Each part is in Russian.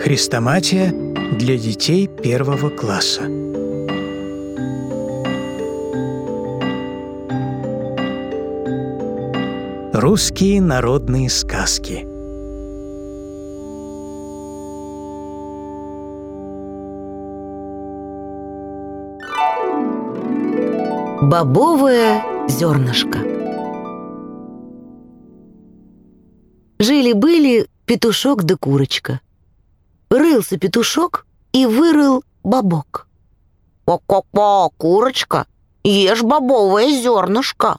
Хрестоматия для детей первого класса. Русские народные сказки. Бобовое зернышко Жили-были петушок да курочка. Рылся петушок и вырыл бобок. «Ко-ко-ко, курочка, ешь бобовое зернышко!»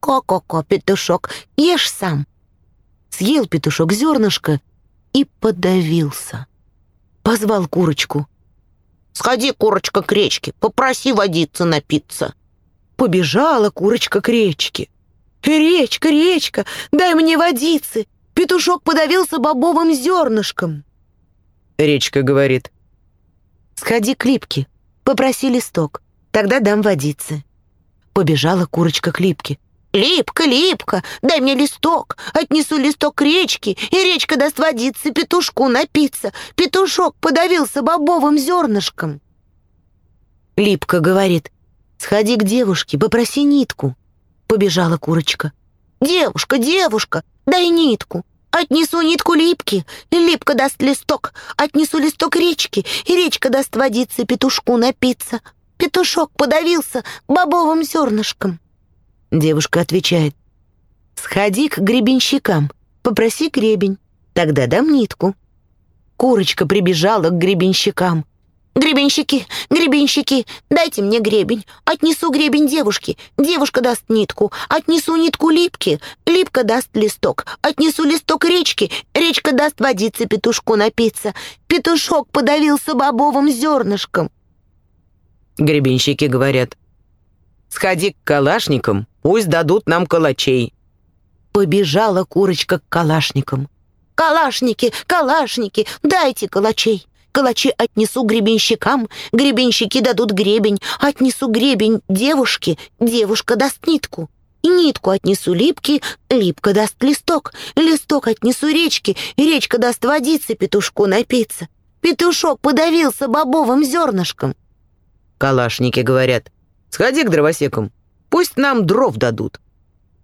«Ко-ко-ко, петушок, ешь сам!» Съел петушок зернышко и подавился. Позвал курочку. «Сходи, курочка, к речке, попроси водиться напиться!» Побежала курочка к речке. «Речка, речка, дай мне водицы!» Петушок подавился бобовым зернышком. Речка говорит. «Сходи к липке, попроси листок, тогда дам водицы». Побежала курочка к липке. «Липка, липка, дай мне листок, отнесу листок к речке, и речка даст водицы петушку напиться. Петушок подавился бобовым зернышком». Липка говорит, «Сходи к девушке, попроси нитку». Побежала курочка. «Девушка, девушка, дай нитку. Отнесу нитку липки, липка даст листок. Отнесу листок речки, и речка даст водиться петушку напиться. Петушок подавился бобовым зернышком». Девушка отвечает, «Сходи к гребенщикам, попроси гребень, тогда дам нитку». Курочка прибежала к гребенщикам. «Гребенщики, гребенщики, дайте мне гребень. Отнесу гребень девушке. Девушка даст нитку. Отнесу нитку липке. Липка даст листок. Отнесу листок речке. Речка даст водицы петушку напиться. Петушок подавился бобовым зернышком». Гребенщики говорят, «Сходи к калашникам, пусть дадут нам калачей». Побежала курочка к калашникам. «Калашники, калашники, дайте калачей». Калачи отнесу гребенщикам, гребенщики дадут гребень, отнесу гребень девушке, девушка даст нитку. Нитку отнесу липки, липка даст листок, листок отнесу речке, речка даст водицы петушку напиться. Петушок подавился бобовым зернышком. Калашники говорят, сходи к дровосекам, пусть нам дров дадут.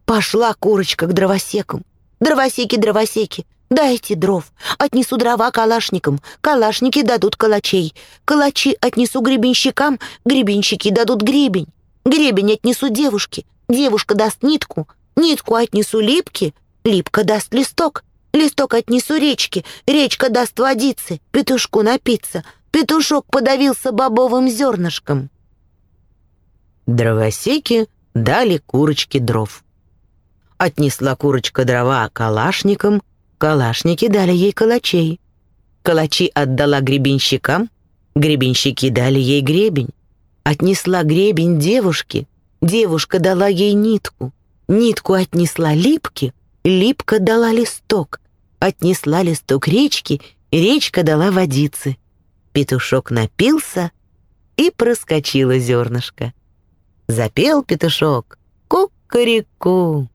Пошла курочка к дровосекам. Дровосеки, дровосеки, Дайте дров, отнесу дрова калашникам, калашники дадут калачей, калачи отнесу гребенщикам, гребенщики дадут гребень, гребень отнесу девушке, девушка даст нитку, нитку отнесу липке, липка даст листок, листок отнесу речке, речка даст водицы, петушку напиться, петушок подавился бобовым зернышком. Дровосеки дали курочке дров. Отнесла курочка дрова калашникам, Калашники дали ей калачей. Калачи отдала гребенщикам, гребенщики дали ей гребень. Отнесла гребень девушке, девушка дала ей нитку. Нитку отнесла липке, липка дала листок. Отнесла листок речке, речка дала водицы. Петушок напился, и проскочило зернышко. Запел петушок «Ку-ку-ку».